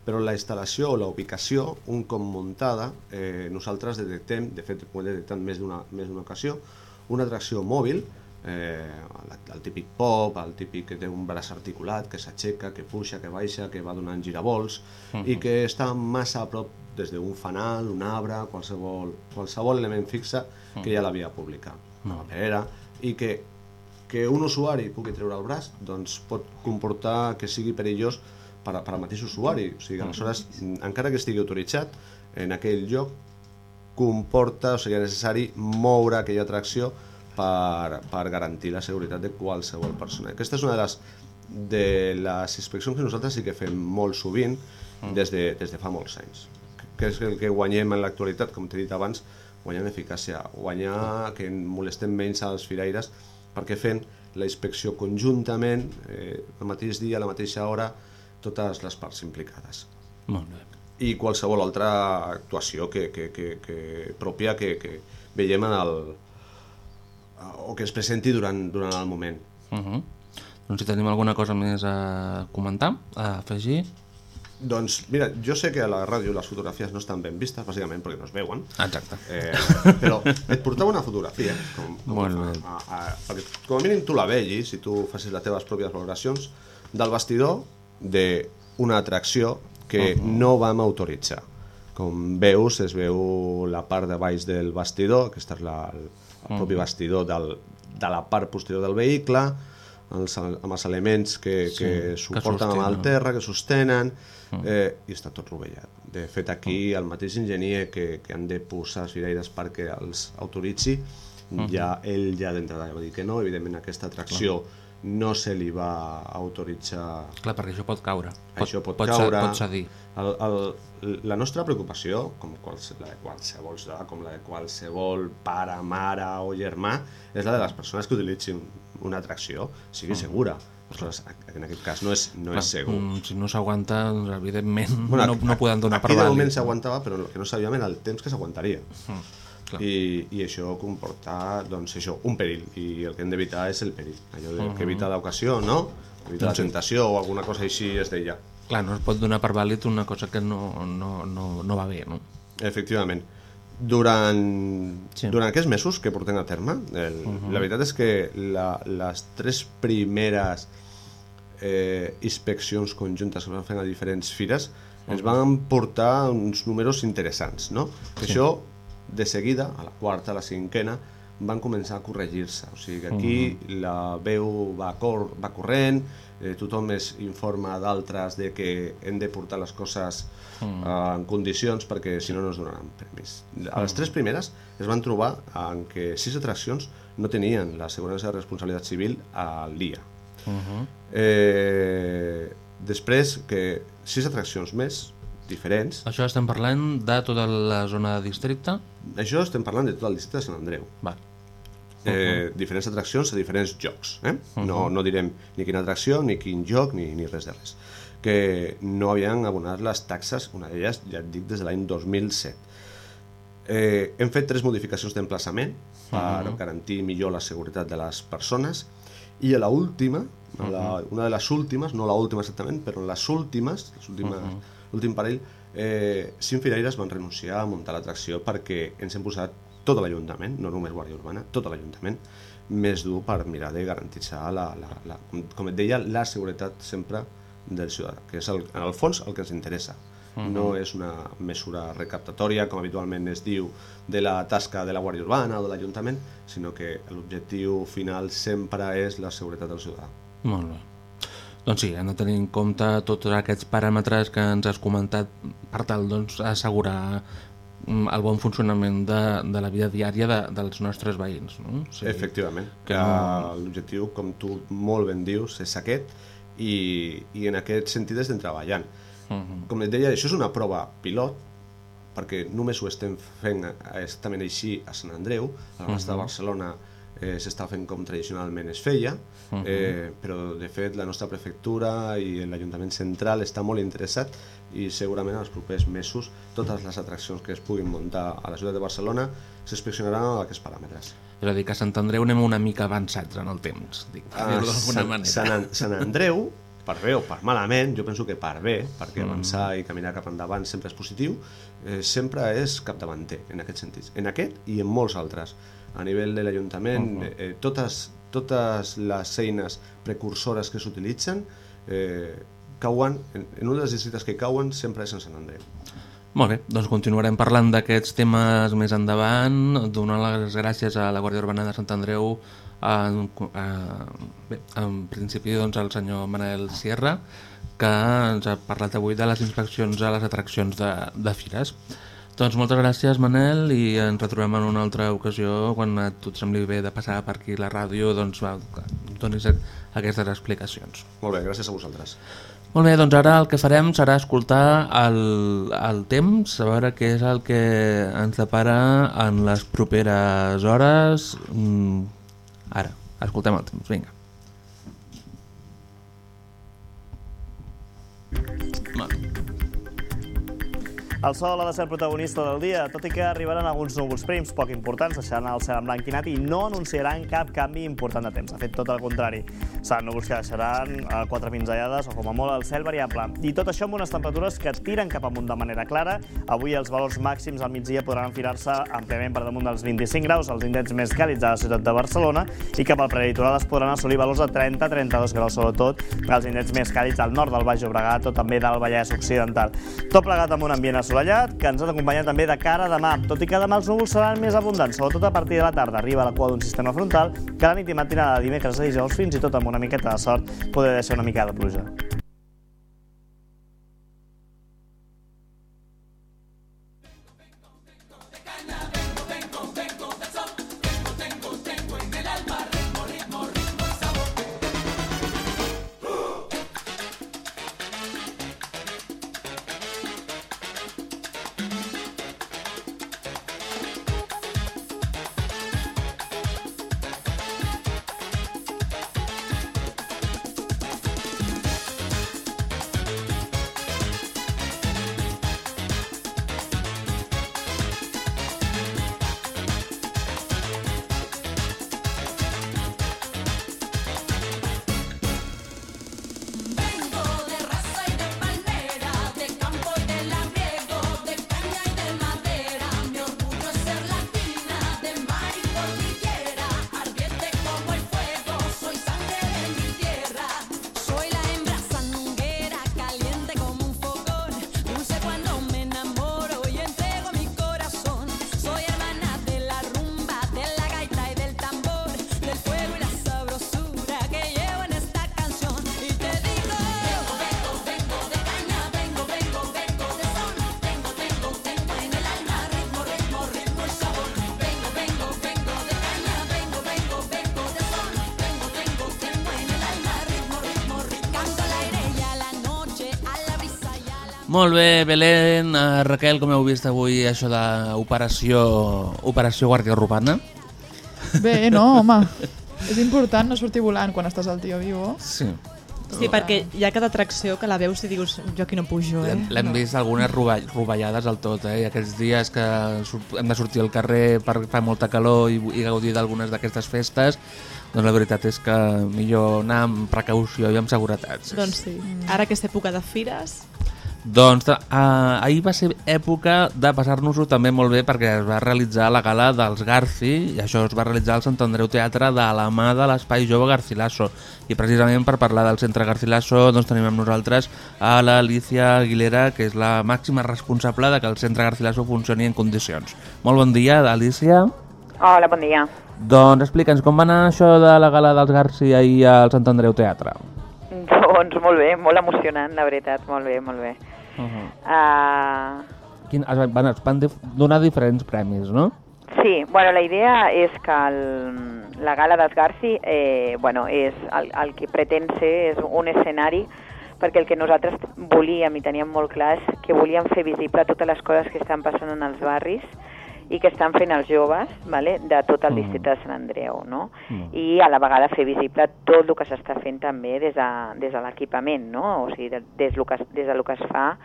però la instal·lació o la ubicació, un cop muntada, eh, nosaltres detectem, de fet ho hem detectat més d'una ocasió, una atracció mòbil, eh, el, el típic pop, el típic que té un braç articulat, que s'aixeca, que puja, que baixa, que va donant giravolts, i que està massa a prop des d'un fanal, un arbre, qualsevol, qualsevol element fixe que hi ha a la via pública, una paperera, i que que un usuari pugui treure el braç doncs pot comportar que sigui perillós per, per al mateix usuari. O sigui, aleshores, mm, encara que estigui autoritzat, en aquell lloc comporta, o sigui, és necessari moure aquella atracció per, per garantir la seguretat de qualsevol persona. Aquesta és una de les, de les inspeccions que nosaltres sí que fem molt sovint des de, des de fa molts anys. Que és el que guanyem en l'actualitat, com t'he dit abans, guanyar en eficàcia, guanyar que molestem menys als firaires perquè fem la inspecció conjuntament, eh, el mateix dia, a la mateixa hora, totes les parts implicades Molt bé. i qualsevol altra actuació que, que, que, que pròpia que, que veiem en el, o que es presenti durant, durant el moment. Uh -huh. Doncs si tenim alguna cosa més a comentar, a afegir... Doncs mira, jo sé que a la ràdio les fotografies no estan ben vistes, bàsicament perquè no es veuen. Exacte. Eh, però et portava una fotografia, com, com Molt bé. a, a, perquè com a mínim tu la vegis i tu facis les teves pròpies valoracions del vestidor d'una atracció que uh -huh. no vam autoritzar. Com veus, es veu la part de baix del vestidor, aquesta és la, el, el propi vestidor del, de la part posterior del vehicle, els, amb els elements que, Sí, que que suporten amb el sostenen. terra, que sostenen, eh, i està tot rovellat. De fet, aquí el mateix enginyer que, que han de posar els firaires perquè els autoritzi, ja, ell ja d'entrada va dir que no, evidentment aquesta atracció no se li va autoritzar Clar, perquè això pot caure. això pot, pot, caure. Pot cedir. El, el, la nostra preocupació, com la de qualsevol ciutadà, com la de qualsevol pare, mare o germà, és la de les persones que utilitzin una atracció, sigui segura. Ostres, en aquest cas no és, no és segur. Mm, si no s'aguanta, doncs, evidentment, Bueno, no, no podem donar per Aquí de vàlid. moment s'aguantava, però el que no sabíem era el temps que s'aguantaria. clar. I, I això comporta, doncs, això, un perill. I el que hem d'evitar és el perill. Allò de, que evita l'ocasió, no? Evita la tentació o alguna cosa així es deia. Clar, no es pot donar per vàlid una cosa que no, no, no, no va bé, no? Efectivament. Durant, Sí. durant aquests mesos que portem a terme, el, la veritat és que la, les tres primeres eh, inspeccions conjuntes que van fer a diferents fires ens van portar uns números interessants, no? Que això, de seguida, a la quarta, a la cinquena, van començar a corregir-se. O sigui que aquí la veu va, cor va corrent, eh, tothom es informa d'altres de que hem de portar les coses eh, en condicions perquè si no no es donaran permís. A les tres primeres es van trobar en què sis atraccions no tenien l'assegurança de responsabilitat civil al dia. Eh, després que sis atraccions més diferents, Això estem parlant de tota la zona de districte? això estem parlant de tot el districte de Sant Andreu. Va. eh, diferents atraccions a diferents jocs. Eh? no, no direm ni quina atracció, ni quin joc, ni, ni res de res. Que no havien abonat les taxes, una d'elles, ja et dic, des de l'any 2007. Eh, hem fet tres modificacions d'emplaçament per garantir millor la seguretat de les persones i a la última, a la, una de les últimes, no la última exactament, però en les últimes, les últimes l'últim parell, eh, cinc firaires van renunciar a muntar l'atracció perquè ens hem posat tot l'Ajuntament, no només Guàrdia Urbana, tot l'Ajuntament, més dur per mirar de garantitzar, la, la, la, com et deia, la seguretat sempre del ciutadà, que és el, en el fons el que ens interessa. No és una mesura recaptatòria, com habitualment es diu, de la tasca de la Guàrdia Urbana o de l'Ajuntament, sinó que l'objectiu final sempre és la seguretat del ciutadà. Molt bé. Doncs sí, hem de tenir en compte tots aquests paràmetres que ens has comentat per tal doncs, assegurar mm, el bon funcionament de, de la vida diària de, dels nostres veïns. No? Sí. Efectivament. que Que no- L'objectiu, com tu molt ben dius, és aquest i, i en aquest sentit estem treballant. Uh -huh. Com et deia, això és una prova pilot perquè només ho estem fent exactament així a Sant Andreu, a la resta de Barcelona eh, s'està fent com tradicionalment es feia, eh, però de fet la nostra prefectura i l'Ajuntament Central està molt interessat i segurament en els propers mesos totes les atraccions que es puguin muntar a la ciutat de Barcelona s'inspeccionaran amb aquests paràmetres. És a dir, que a Sant Andreu anem una mica avançats en el temps, dic, per Ah, dir-ho d'alguna manera. Sant, An- Sant Andreu, per bé o per malament, jo penso que per bé, perquè avançar i caminar cap endavant sempre és positiu, eh, sempre és capdavanter en aquest sentit. En aquest i en molts altres. A nivell de l'Ajuntament, eh, totes, totes les eines precursores que s'utilitzen eh, cauen, en, en un dels districtes que cauen sempre és en Sant Andreu. Molt bé, doncs continuarem parlant d'aquests temes més endavant, donar les gràcies a la Guàrdia Urbana de Sant Andreu, en, a, bé, en principi doncs, al senyor Manel Sierra, que ens ha parlat avui de les inspeccions a les atraccions de, de fires. Doncs moltes gràcies, Manel, i ens retrobem en una altra ocasió, quan a tu et sembli bé de passar per aquí la ràdio, doncs va, donis aquestes explicacions. Molt bé, gràcies a vosaltres. Molt bé, doncs ara el que farem serà escoltar el, el temps, a veure què és el que ens depara en les properes hores. Ara, escoltem el temps, vinga. Vale. El sol ha de ser el protagonista del dia, tot i que arribaran alguns núvols prims poc importants, deixaran el cel emblanquinat i no anunciaran cap canvi important de temps. De fet, tot el contrari. Seran núvols que deixaran eh, quatre pinzellades o com a molt el cel variable. I tot això amb unes temperatures que tiren cap amunt de manera clara. Avui els valors màxims al migdia podran enfilar-se àmpliament per damunt dels 25 graus, els índexs més càlids a la ciutat de Barcelona, i cap al prelitoral es podran assolir valors de 30-32 graus, sobretot els índexs més càlids al nord del Baix Llobregat o també del Vallès Occidental. Tot plegat amb un ambient assolellat que ens ha d'acompanyar també de cara a demà, tot i que demà els núvols seran més abundants, sobretot a partir de la tarda. Arriba la cua d'un sistema frontal que la nit i matinada de dimecres a dijous, fins i tot amb una miqueta de sort, podria deixar una mica de pluja. Molt bé, Belén, uh, Raquel, com heu vist avui això d'operació operació Guàrdia Urbana? Bé, no, home. És important no sortir volant quan estàs al tio vivo. Sí. Sí, perquè hi ha cada atracció que la veus i dius, jo aquí no pujo, eh? L'hem l'hem vist algunes rovellades al tot, eh? I aquests dies que hem de sortir al carrer per fa molta calor i, i gaudir d'algunes d'aquestes festes, doncs la veritat és que millor anar amb precaució i amb seguretat. Sí. Doncs sí. Ara que és època de fires, Doncs uh, ahir va ser època de passar-nos-ho també molt bé perquè es va realitzar la gala dels Garci i això es va realitzar al Sant Andreu Teatre de la mà de l'Espai Jove Garcilaso i precisament per parlar del centre Garcilaso doncs tenim amb nosaltres a l'Alicia Aguilera que és la màxima responsable de que el centre Garcilaso funcioni en condicions. Molt bon dia, Alicia. Hola, bon dia. Doncs explica'ns com va anar això de la gala dels Garci ahir al Sant Andreu Teatre. Doncs molt bé, molt emocionant, la veritat, molt bé, molt bé. Uh -huh. Uh, Quin, es van, es van donar diferents premis, no? sí, bueno, la idea és que el, la gala dels Garci, eh, bueno, és el, el que pretén ser és un escenari perquè el que nosaltres volíem i teníem molt clar és que volíem fer visible totes les coses que estan passant en els barris i que estan fent els joves vale, de tot el Mm. districte de Sant Andreu, no? Mm. i a la vegada fer visible tot el que s'està fent també des de, des de l'equipament, no? o sigui, de, des, lo que, es- des del que es fa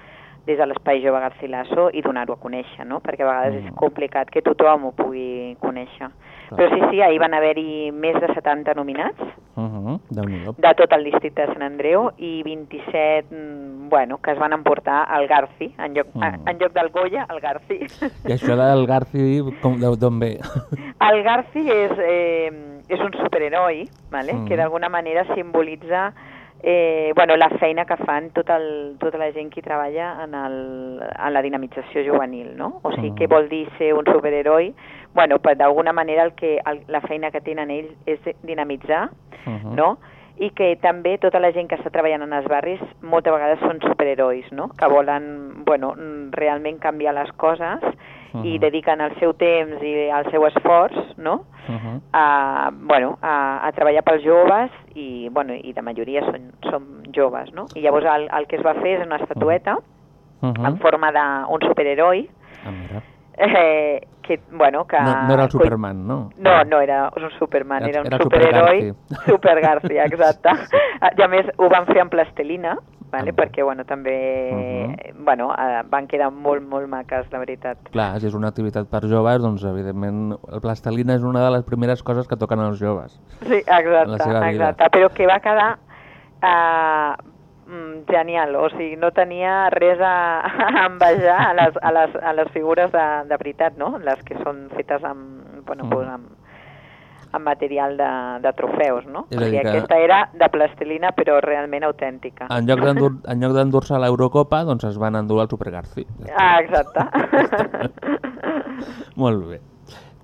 des de l'Espai Jove Garcilaso i donar-ho a conèixer, no? perquè a vegades és complicat que tothom ho pugui conèixer. Però sí, sí, ahir van haver-hi més de 70 nominats Uh -huh. De tot el districte de Sant Andreu i 27, mm, bueno, que es van emportar al Garci, en lloc, Mm. en lloc del Goya, al Garci. I això del Garci, d'on ve? El Garci és, eh, és un superheroi, vale? Mm. que d'alguna manera simbolitza eh, bueno, la feina que fan tot el, tota la gent que treballa en, el, en la dinamització juvenil, no? O sigui, Mm. què vol dir ser un superheroi? Bueno, pues, d'alguna manera el que, el, la feina que tenen ells és dinamitzar, Mhm. no? i que també tota la gent que està treballant en els barris moltes vegades són superherois, no? que volen bueno, mm, realment canviar les coses i Mhm. dediquen el seu temps i el seu esforç no? Uh -huh. a, bueno, a, a treballar pels joves i, bueno, i de majoria són, són joves. No? I llavors el, el que es va fer és una estatueta Uh -huh. en forma d'un superheroi Ah, mira. eh, que, bueno, que... No, no era el Superman, no? No, no era un Superman, Era- era un era superheroi. Super Garci. Super exacte. I a més ho van fer en plastelina, vale? perquè bueno, també bueno, eh, van quedar molt, molt maques, la veritat. Clar, si és una activitat per joves, doncs evidentment el plastelina és una de les primeres coses que toquen els joves. Sí, exacte, exacte, però que va quedar eh, mm, genial, o sigui, no tenia res a, a envejar a les, a les, a les figures de, de veritat, no? Les que són fetes amb, bueno, Mm. pues, amb, amb material de, de trofeus, no? És Perquè dir que- aquesta era de plastilina, però realment autèntica. En lloc d'endur- en lloc d'endur-se a l'Eurocopa, doncs es van endur al Super Garci. Ah, exacte. Molt bé.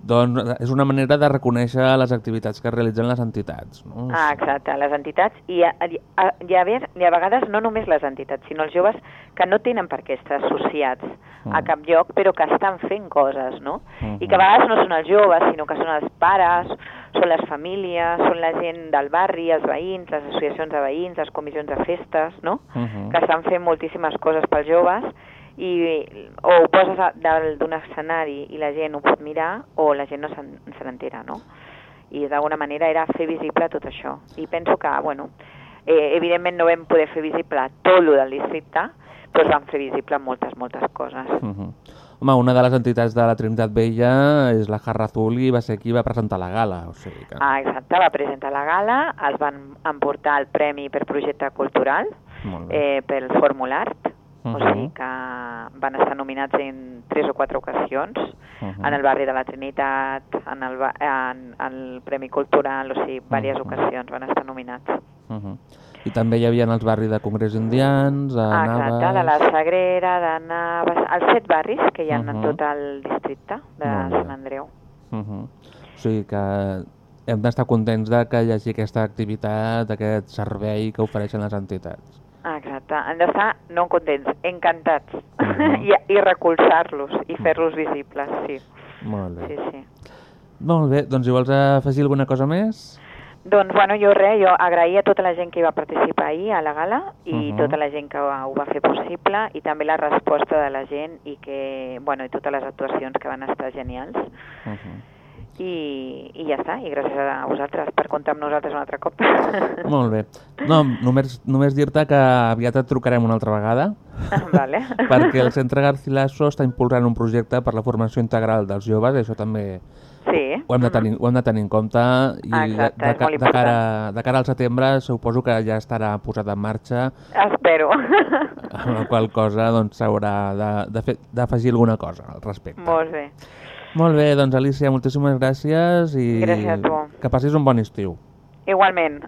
Doncs és una manera de reconèixer les activitats que realitzen les entitats. No? Ah, exacte, les entitats i a, a, i, a, ve- i a vegades no només les entitats, sinó els joves que no tenen per què estar associats a Mm. cap lloc, però que estan fent coses, no? Mhm. I que a vegades no són els joves, sinó que són els pares, són les famílies, són la gent del barri, els veïns, les associacions de veïns, les comissions de festes, no? Mhm. que estan fent moltíssimes coses pels joves i o ho poses d'un escenari i la gent ho pot mirar o la gent no se'n se n'entera, no? I d'alguna manera era fer visible tot això. I penso que, bueno, eh, evidentment no vam poder fer visible tot el del districte, però es van fer visible moltes, moltes coses. Mhm. Home, una de les entitats de la Trinitat Vella és la Jarra Azul i va ser qui va presentar la gala. O sigui que... Ah, exacte, va presentar la gala, es van emportar el premi per projecte cultural, eh, pel Formulart, o Mhm. sigui que van estar nominats en tres o quatre ocasions, Mhm. en el barri de la Trinitat, en el, en, en el Premi Cultural, o sigui, diverses ocasions van estar nominats. Mhm. I també hi havia els barris de Congrés Indians, de Ah, Navas... exacte, de la Sagrera, de Navas, els set barris que hi ha en Mhm. tot el districte de. Sant Andreu. Mhm. O sigui que hem d'estar contents de que hi hagi aquesta activitat, aquest servei que ofereixen les entitats. Exacte, han d'estar no contents, encantats, Mhm. I, i recolzar-los i fer-los visibles, sí. Molt bé. Sí, sí. Molt bé, doncs si vols afegir alguna cosa més? Doncs, bueno, jo res, jo agrair a tota la gent que hi va participar ahir a la gala i Mhm. tota la gent que ho va fer possible i també la resposta de la gent i que, bueno, i totes les actuacions que van estar genials. I, I ja està, i gràcies a vosaltres per comptar amb nosaltres un altre cop. Molt bé. No, només, només dir-te que aviat et trucarem una altra vegada vale. perquè el Centre Garcilaso està impulsant un projecte per la formació integral dels joves i això també Sí. ho hem de tenir, ho hem de tenir en compte i exacte, de, molt de, cara, de cara al setembre suposo que ja estarà posat en marxa Espero. amb la qual cosa doncs s'haurà de- de fer- d'afegir alguna cosa al respecte. Molt bé. Molt bé, doncs Alicia, moltíssimes gràcies i Gràcies que passis un bon estiu. Igualment.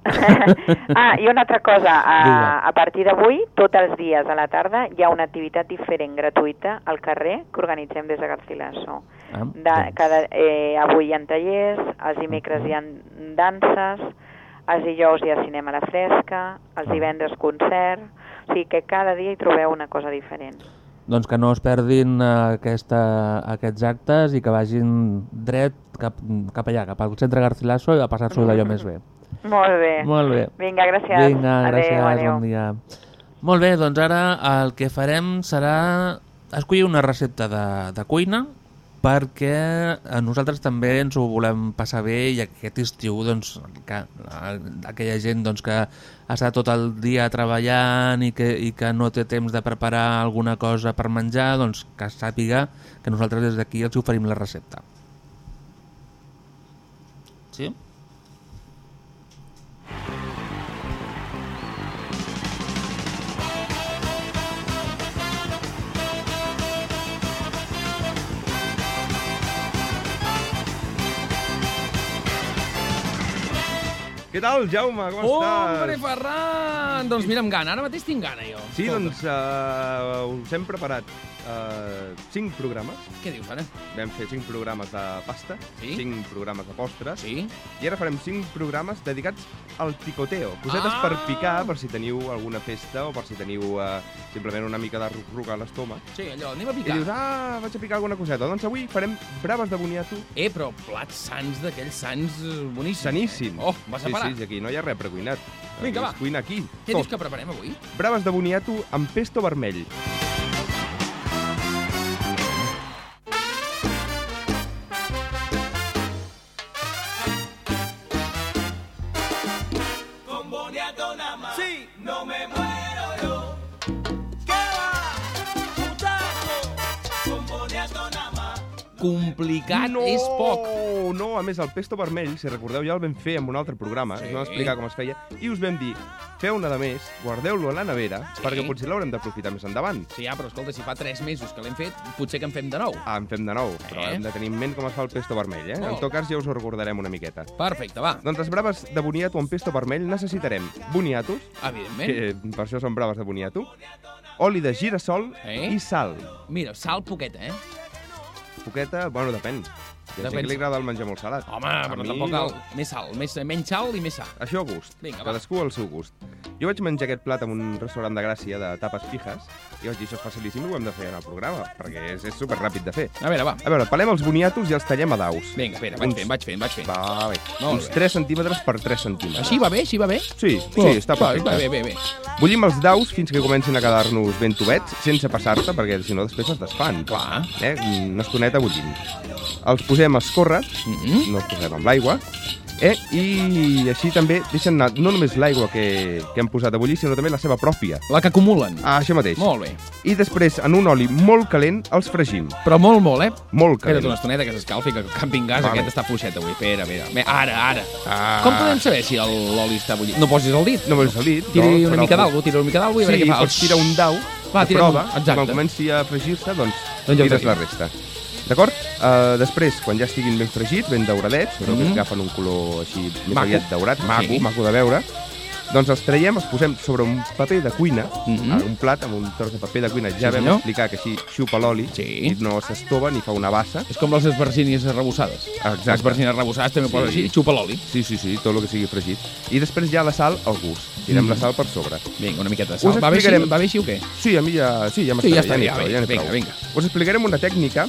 ah, i una altra cosa, a, a partir d'avui, tots els dies a la tarda, hi ha una activitat diferent, gratuïta, al carrer, que organitzem des de Garcilaso. Ah, De, cada, eh, avui hi ha tallers, els dimecres hi ha danses, els dijous hi ha cinema a la fresca, els divendres concert, o sigui que cada dia hi trobeu una cosa diferent. Doncs que no es perdin eh, aquesta, aquests actes i que vagin dret cap, cap allà, cap al centre Garcilaso i a passar-s'ho d'allò més bé. Molt bé. Molt bé. Vinga, gràcies. Vinga, gràcies, adéu. bon dia. Molt bé, doncs ara el que farem serà escollir una recepta de, de cuina perquè a nosaltres també ens ho volem passar bé i aquest estiu doncs, que, eh, aquella gent doncs, que està tot el dia treballant i que, i que no té temps de preparar alguna cosa per menjar, doncs que sàpiga que nosaltres des d'aquí els oferim la recepta. Sí? Què tal, Jaume? Com Hombre, estàs? Ferran! Doncs mira, amb gana, ara mateix tinc gana, jo. Sí, Escolta. doncs uh, us hem preparat uh, cinc programes. Què dius, ara? Vam fer cinc programes de pasta, Sí? cinc programes de postres, sí? i ara farem cinc programes dedicats al picoteo. Cosetes Ah! per picar, per si teniu alguna festa o per si teniu uh, simplement una mica de ruc a l'estómac. Sí, allò, anem a I picar. dius, ah, vaig a picar alguna coseta. Doncs avui farem braves de boniato. Eh, però plats sants d'aquells sants eh, boníssims. Saníssim. Oh, vas a sí, parar. Sí, sí, aquí no hi ha res precuinat. Vinga, va. Es cuina aquí. Què tot. dius que preparem avui? Braves de boniato amb pesto vermell. Sí. No me muero complicat no, és poc. No, a més, el pesto vermell, si recordeu, ja el vam fer en un altre programa, Sí. us vam explicar com es feia, i us vam dir, feu-ne de més, guardeu-lo a la nevera, Sí. perquè potser l'haurem d'aprofitar més endavant. Sí, ja, però escolta, si fa 3 mesos que l'hem fet, potser que en fem de nou. Ah, en fem de nou, però Eh? hem de tenir en ment com es fa el pesto vermell, eh? Oh. En tot cas, ja us ho recordarem una miqueta. Perfecte, va. Doncs les braves de boniato amb pesto vermell necessitarem boniatos, Evidentment. que per això són braves de boniato, oli de girassol Eh? i sal. Mira, sal poqueta, eh? Poqueta, bueno, depèn. Hi ha gent Depèn. que li agrada el menjar molt salat. Home, A però mi tampoc no. Més sal, més, menys sal i més sal. Això a gust. Vinga, va. Cadascú al seu gust. Jo vaig menjar aquest plat en un restaurant de Gràcia de tapes pijas i vaig dir, això és facilíssim i ho hem de fer en el programa, perquè és, és superràpid de fer. A veure, va. A veure, pelem els boniatos i els tallem a daus. Vinga, espera, vaig Uns- fent, vaig fent, vaig fent. Va, bé. Molt Uns bé. 3 centímetres per 3 centímetres. Així va bé, així va bé? Sí, sí, Oh, està va, perfecte. va, bé, bé, bé. Bullim els daus fins que comencin a quedar-nos ben tubets, sense passar-te, perquè si no després es desfan. Clar. Eh? Una estoneta bullint. Els posem a escórrer, Mm -hmm. no els posem amb l'aigua, eh? i així també deixen anar no només l'aigua que, que hem posat a bullir, sinó també la seva pròpia. La que acumulen. Ah, això mateix. Molt bé. I després, en un oli molt calent, els fregim. Però molt, molt, eh? Molt Espera't calent. una estoneta que s'escalfi, que el camping gas Vale. aquest està fluixet avui. Espera, espera. Bé, Ara, ara. Ah. Com podem saber si el- l'oli està bullit? No posis el dit. No vols el dit. Tiri no, una mica d'algú, tira una mica d'algú i a veure Sí, què fa. pots tirar un dau Va, tira prova, un- exacte. quan comenci a fregir-se, doncs, Doncs ja tires la resta. D'acord? Uh, després, quan ja estiguin ben fregits, ben dauradets, però Mhm. que agafen un color així més Maco. aviat daurat, maco, Sí. maco de veure, doncs els traiem, els posem sobre un paper de cuina, Mhm. a un plat amb un tros de paper de cuina. Ja Sí, vam senyor. explicar que així xupa l'oli Sí. i no s'estova ni fa una bassa. És com les esbarcines arrebossades. Exacte. Les esbarcines arrebossades també Sí. posen així, xupa l'oli. Sí, sí, sí, tot el que sigui fregit. I després ja la sal al gust. Tirem Mhm. la sal per sobre. Vinga, una miqueta de Us sal. Va bé, així, explicarem- va bé així o què? Sí, a mi ja... Sí, ja m'està Sí, ja ja bé. ja n'hi ha Vinga, vinga. Us explicarem una tècnica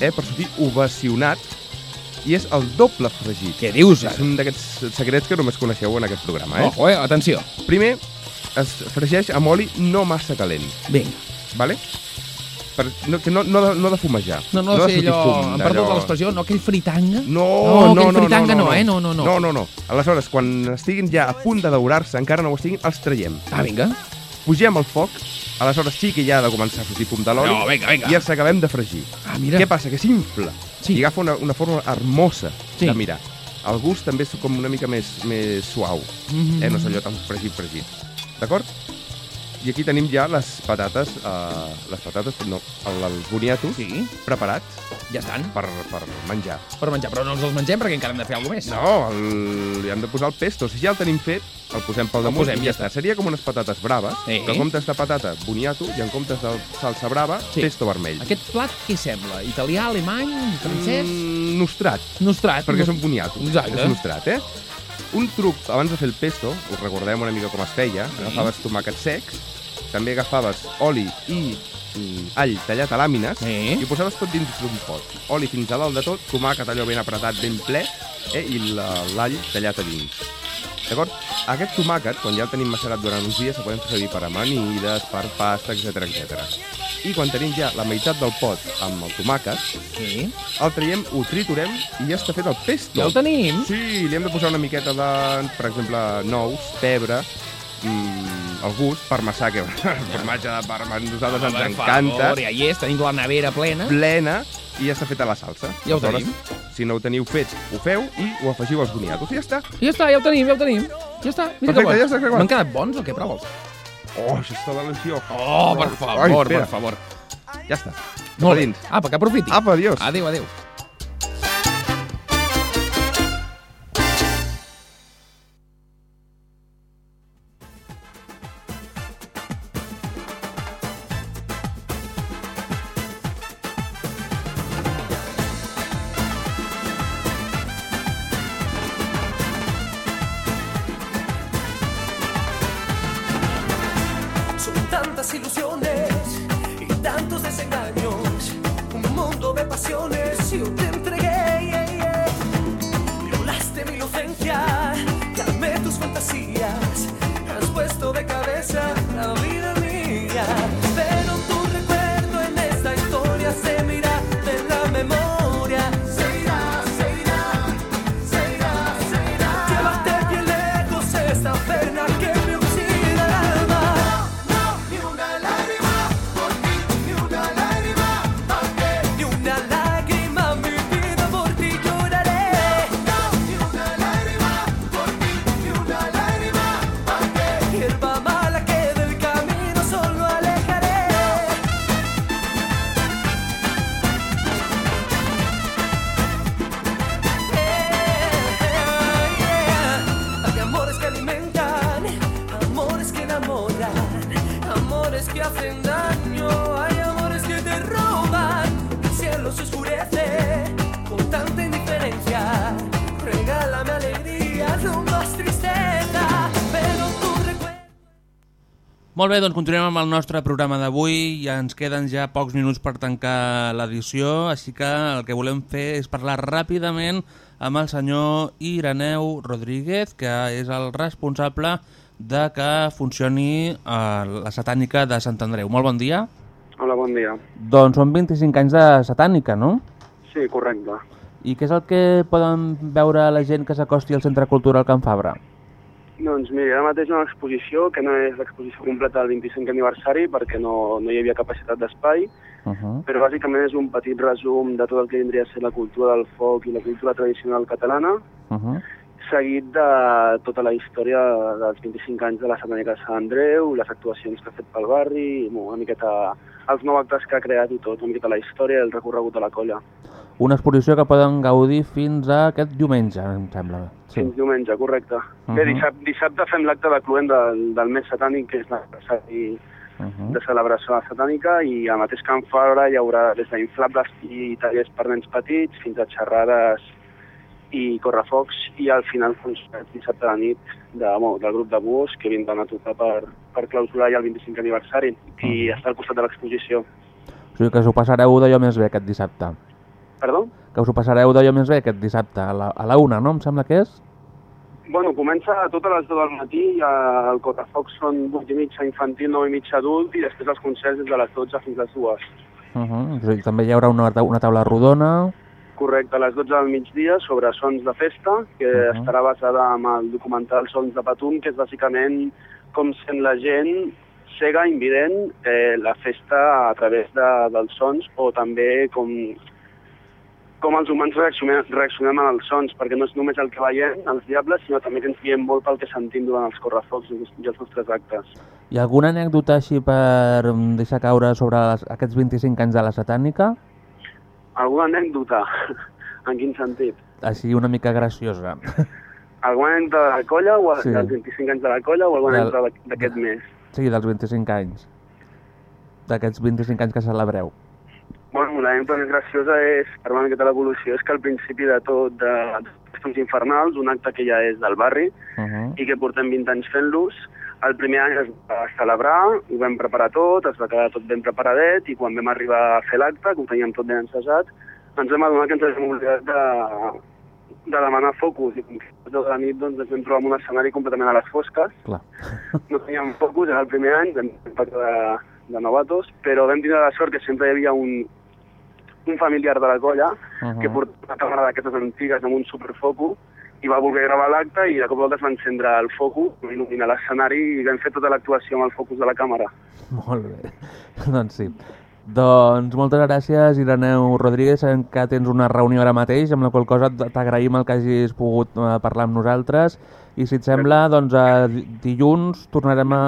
eh, per sortir ovacionat i és el doble fregit. Què dius, És ara? un d'aquests secrets que només coneixeu en aquest programa, eh? Ojo, eh? Atenció. Primer, es fregeix amb oli no massa calent, Vinga. vale? Per, no, que no, no, de, no de fumejar. No, no, de sé, sortir allò... fum, Em perdó de l'expressió, no aquell fritanga? No, No, no, no, fritanga no, no, eh? No, no, no. No, no, no. Aleshores, quan estiguin ja a punt de daurar-se, encara no ho estiguin, els traiem. Ah, vinga. Pugem el foc, aleshores sí que ja ha de començar a sortir fum de l'oli No, vinga, vinga. i els acabem de fregir. Ah, mira. Què passa? Que s'infla Sí. i agafa una, una forma hermosa Sí. de mirar. El gust també és com una mica més, més suau, Mhm. eh? no és allò tan fregit, fregit. D'acord? I aquí tenim ja les patates, eh, les patates, no, el- els boniatos Sí, preparats ja estan. per, per menjar. Per menjar, però no ens els mengem perquè encara hem de fer alguna més. No, el, li hem de posar el pesto. Si ja el tenim fet, el posem pel El damunt posem, i ja ja està. Seria com unes patates braves, Sí. que en comptes de patata, boniato, i en comptes de salsa brava, Sí. pesto vermell. Aquest plat què sembla? Italià, alemany, francès? Mm, nostrat, Nostrat. perquè són boniato. Exacte. És nostrat, eh? Un truc, abans de fer el pesto, us recordem una mica com es feia, agafaves tomàquets secs, també agafaves oli i all tallat a làmines Sí. i ho posaves tot dins d'un pot. Oli fins a dalt de tot, tomàquet allò ben apretat, ben ple, eh? i la- l'all tallat a dins. D'acord? Aquest tomàquet, quan ja el tenim macerat durant uns dies, el podem fer servir per amanides, per pasta, etc etc. I quan tenim ja la meitat del pot amb el tomàquet, Sí. el traiem, ho triturem i ja està fet el pesto. Ja el tenim. Sí, li hem de posar una miqueta de, per exemple, nous, pebre, mm, el gust, parmesà, que el formatge de parma a nosaltres ens encanta, favor, ja hi és, tenim la nevera plena. plena, i ja està feta la salsa. Ja ho Aleshores, tenim. Si no ho teniu fet, ho feu i ho afegiu als boniatos i ja està. Ja està, ja ho tenim, ja ho tenim. Ja està, mira Perfecte, que bons. ja. M'han quedat bons o què? Prova'ls. Oh, això està deliciós. Oh, per favor, per favor. Ja està. Molt bé. Apa, que aprofiti. Apa, adiós. Adéu, adéu. Bé, doncs continuem amb el nostre programa d'avui. Ja ens queden ja pocs minuts per tancar l'edició, així que el que volem fer és parlar ràpidament amb el senyor Ireneu Rodríguez, que és el responsable de que funcioni eh, la satànica de Sant Andreu. Molt bon dia. Hola, bon dia. Doncs són 25 anys de satànica, no? Sí, correcte. I què és el que poden veure la gent que s'acosti al Centre Cultural Can Fabra? Doncs mira, ara mateix una exposició que no és l'exposició completa del 25 aniversari perquè no, no hi havia capacitat d'espai, Uh -huh. però bàsicament és un petit resum de tot el que vindria a ser la cultura del foc i la cultura tradicional catalana, Uh -huh. seguit de tota la història dels 25 anys de la Setmànica de Sant Andreu, les actuacions que ha fet pel barri, una miqueta els nous actes que ha creat i tot, una miqueta la història i el recorregut de la colla. Una exposició que poden gaudir fins a aquest diumenge, em sembla. Sí. Fins diumenge, correcte. Uh Mhm. -huh. Bé, dissabte, dissabte fem l'acte de cluent del, del mes satànic, que és l'aniversari Uh -huh. de celebració de la satànica, i al mateix Camp Fabra hi haurà des d'inflables i tallers per nens petits fins a xerrades i correfocs, i al final concert dissabte a la nit de, bueno, del grup de bus que vindran a tocar per, per clausurar ja el 25 aniversari i està al costat de l'exposició. O sigui que us ho passareu d'allò més bé aquest dissabte. Perdó? Que us ho passareu d'allò més bé aquest dissabte, a la, a la una, no? Em sembla que és? Bueno, comença a totes les 2 del matí, el correfoc són 8 i mitja infantil, 9 i mitja adult, i després els concerts des de les 12 fins a les 2. Uh -huh. o sigui, també hi haurà una, ta- una taula rodona. Correcte, a les 12 del migdia sobre Sons de Festa, que uh -huh. estarà basada en el documental Sons de Patum, que és bàsicament com sent la gent cega, invident, eh, la festa a través de, dels sons, o també com, com els humans reaccionem, reaccionem als sons, perquè no és només el que veiem, els diables, sinó també que ens guiem molt pel que sentim durant els correfocs i els nostres actes. Hi ha alguna anècdota així per mm, deixar caure sobre les, aquests 25 anys de la satànica? Alguna anècdota? en quin sentit? Així una mica graciosa. Alguna anècdota de la colla, o Sí. dels 25 anys de la colla, o alguna anècdota d'aquest mes? Sí, dels 25 anys. D'aquests 25 anys que celebreu. Bueno, l'anècdota més graciosa és, per una miqueta l'evolució, és que al principi de tot de, de Festons Infernals, un acte que ja és del barri Uh -huh. i que portem 20 anys fent-los, el primer any es va celebrar, ho vam preparar tot, es va quedar tot ben preparadet i quan vam arribar a fer l'acte, que ho teníem tot ben encesat, ens vam adonar que ens havíem oblidat de, de demanar focus i com que de la nit doncs, ens vam trobar en un escenari completament a les fosques. Clar. No teníem focus, era el primer any, vam patir de, de novatos, però vam tindre la sort que sempre hi havia un, un familiar de la colla Uh que portava una càmera d'aquestes antigues amb un superfoco i va voler gravar l'acte i de cop i volta es va encendre el foco, va il·luminar l'escenari i vam fer tota l'actuació amb el focus de la càmera. Molt bé. doncs sí. Doncs moltes gràcies, Ireneu Rodríguez. Que tens una reunió ara mateix, amb la qual cosa t'agraïm el que hagis pogut eh, parlar amb nosaltres. I si et sembla, doncs eh, di- dilluns tornarem a,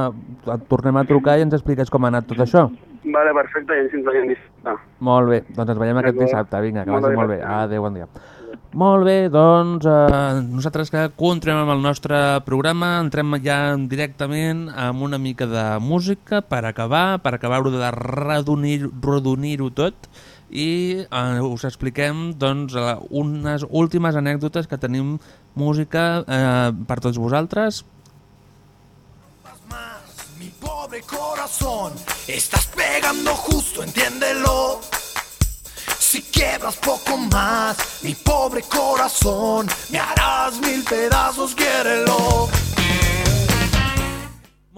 et tornem a trucar i ens expliques com ha anat tot això. Vale, perfecte, i ens veiem dissabte. Molt bé, doncs ens veiem aquest dissabte. Vinga, que vagi molt bé. Adéu, bon dia. Molt bé, doncs eh, nosaltres que continuem amb el nostre programa, entrem ja directament amb una mica de música per acabar, per acabar-ho de redonir- redonir-ho tot i eh, us expliquem doncs, eh, unes últimes anècdotes que tenim música eh, per tots vosaltres. Mi pobre corazón, estás pegando justo, entiéndelo. Si quiebras poco más, mi pobre corazón, me harás mil pedazos, quiérelo.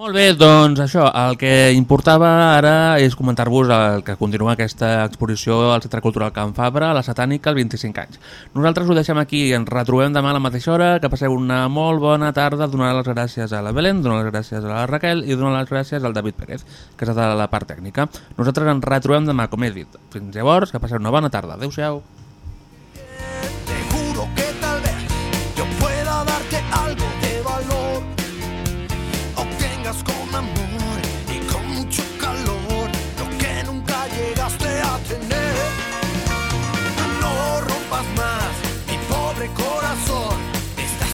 Molt bé, doncs això, el que importava ara és comentar-vos el que continua aquesta exposició al Centre Cultural Can Fabra, la Satànica, els 25 anys. Nosaltres ho deixem aquí, ens retrobem demà a la mateixa hora, que passeu una molt bona tarda, donar les gràcies a la Belén, donar les gràcies a la Raquel i donar les gràcies al David Pérez, que és de la part tècnica. Nosaltres ens retrobem demà, com he dit. Fins llavors, que passeu una bona tarda. Adéu-siau.